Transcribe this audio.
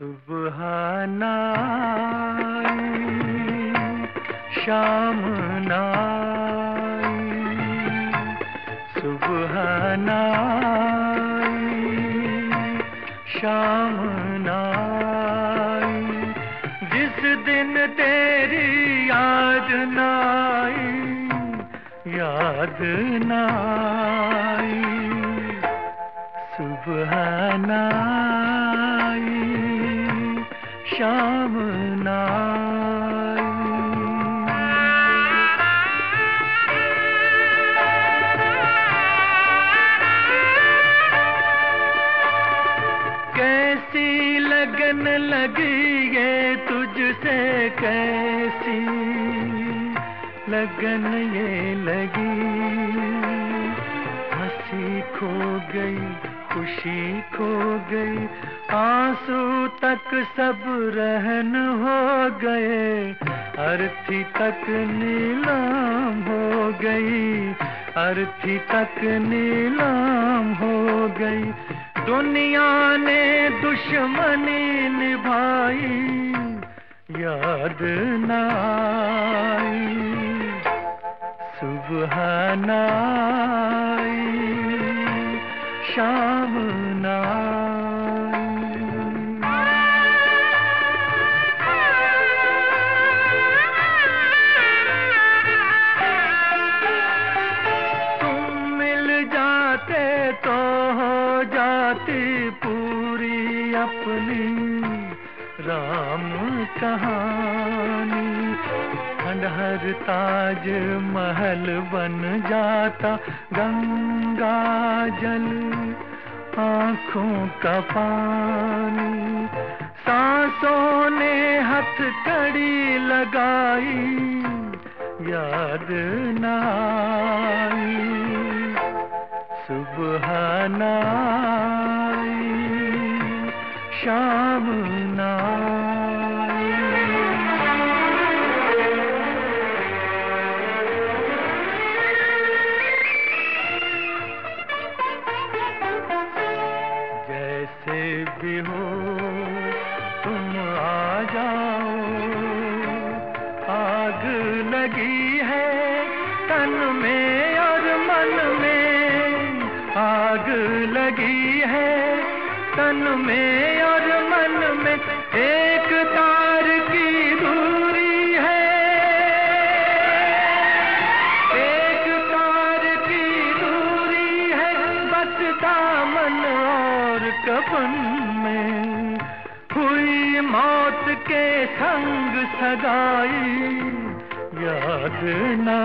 सुबह शाम नाई सुबह शाम नाई जिस दिन तेरी याद नाई याद नाई सुबह नाई नाई कैसी लगन लगी ये तुझसे कैसी लगन ये लगी? हँसी खो गई खुशी खो गई। आँसू तक सब रहन हो गए। अर्थी तक नीलाम हो गई। अर्थी तक नीलाम हो गई। दुनिया ने दुश्मनी निभाई। याद नाई सुबह नाई शाम ना तुम मिल जाते तो हो जाती पूरी अपनी। राम कहानी, खंडहर ताज महल बन जाता, गंगा जल आँखों का पानी। सांसों ने हथ हथकड़ी लगाई, याद नाई सुबह नाई शाम तन में और मन में आग लगी है। तन में और मन में एक तार की दूरी है। एक तार की दूरी है, बस दामन और कफन में। हुई मौत के संग सगाई याद ना